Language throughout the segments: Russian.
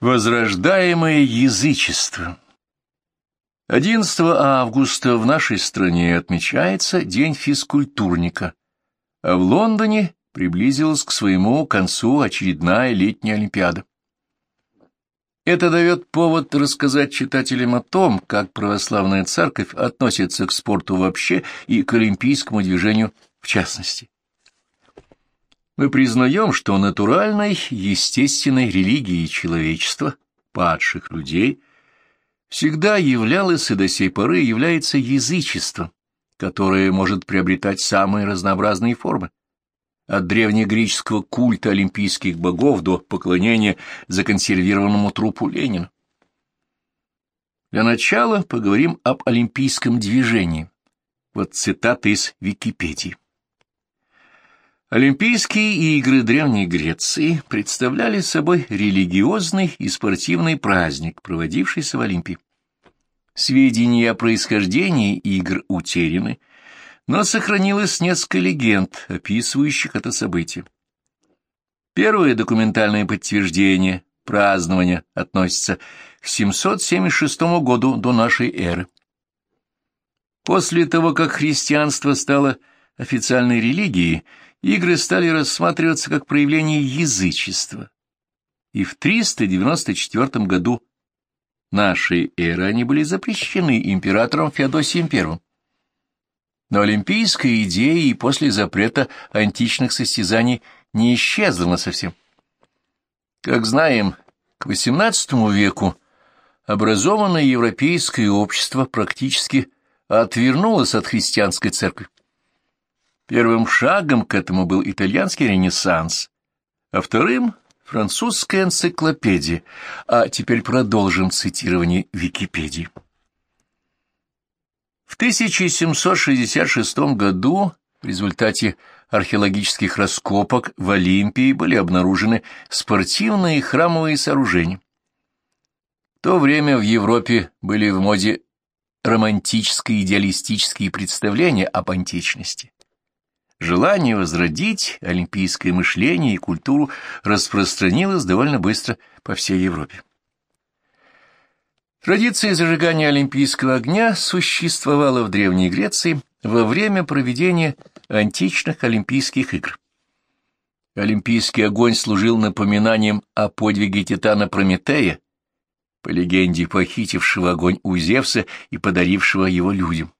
Возрождаемое язычество 11 августа в нашей стране отмечается День физкультурника, а в Лондоне приблизилась к своему концу очередная летняя Олимпиада. Это дает повод рассказать читателям о том, как православная церковь относится к спорту вообще и к олимпийскому движению в частности. Мы признаем, что натуральной, естественной религией человечества, падших людей, всегда являлось и до сей поры является язычество, которое может приобретать самые разнообразные формы. От древнегреческого культа олимпийских богов до поклонения законсервированному трупу Ленина. Для начала поговорим об олимпийском движении. Вот цитата из Википедии. Олимпийские игры Древней Греции представляли собой религиозный и спортивный праздник, проводившийся в Олимпии. Сведения о происхождении игр утеряны, но сохранилось несколько легенд, описывающих это событие. Первое документальное подтверждение празднования относится к 776 году до нашей эры. После того, как христианство стало официальной религией, игры стали рассматриваться как проявление язычества. И в 394 году нашей эры они были запрещены императором Феодосием I. Но олимпийская идея и после запрета античных состязаний не исчезла совсем. Как знаем, к XVIII веку образованное европейское общество практически отвернулось от христианской церкви. Первым шагом к этому был итальянский ренессанс, а вторым — французская энциклопедия, а теперь продолжим цитирование Википедии. В 1766 году в результате археологических раскопок в Олимпии были обнаружены спортивные храмовые сооружения. В то время в Европе были в моде романтические идеалистические представления об античности. Желание возродить олимпийское мышление и культуру распространилось довольно быстро по всей Европе. Традиция зажигания олимпийского огня существовала в Древней Греции во время проведения античных Олимпийских игр. Олимпийский огонь служил напоминанием о подвиге титана Прометея, по легенде похитившего огонь у Зевса и подарившего его людям.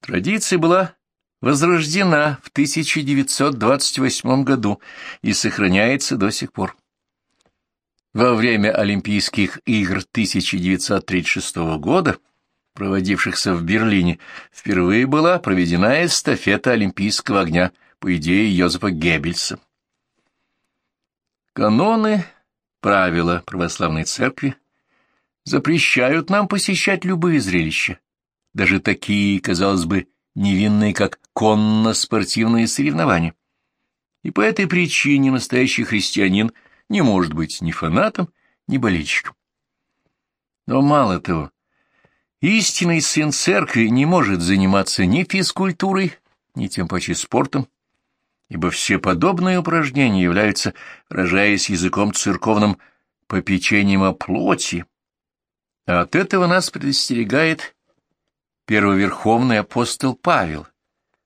Традиция была возрождена в 1928 году и сохраняется до сих пор. Во время Олимпийских игр 1936 года, проводившихся в Берлине, впервые была проведена эстафета Олимпийского огня по идее Йозефа Геббельса. Каноны, правила православной церкви запрещают нам посещать любые зрелища, даже такие, казалось бы, невинные, как конно-спортивные соревнования. И по этой причине настоящий христианин не может быть ни фанатом, ни болельщиком. Но мало того, истинный сын церкви не может заниматься ни физкультурой, ни тем паче спортом, ибо все подобные упражнения являются, выражаясь языком церковным, попечением о плоти. А от этого нас предостерегает первоверховный апостол Павел.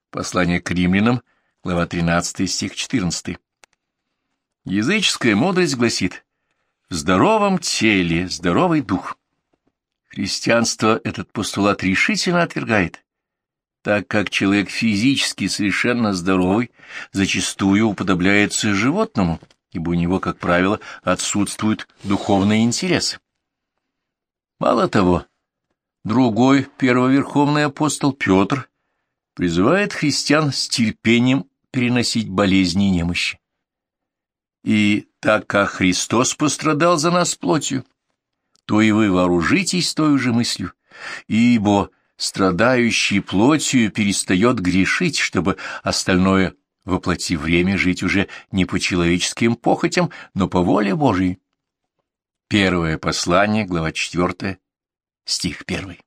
Послание к римлянам, глава 13, стих 14. Языческая мудрость гласит «В здоровом теле здоровый дух». Христианство этот постулат решительно отвергает, так как человек физически совершенно здоровый зачастую уподобляется животному, ибо у него, как правило, отсутствуют духовные интересы. Мало того, Другой первоверховный апостол Петр призывает христиан с терпением переносить болезни и немощи. И так как Христос пострадал за нас плотью, то и вы вооружитесь той же мыслью, ибо страдающий плотью перестает грешить, чтобы остальное воплоти время жить уже не по человеческим похотям, но по воле Божией. Первое послание, глава 4, стих первый.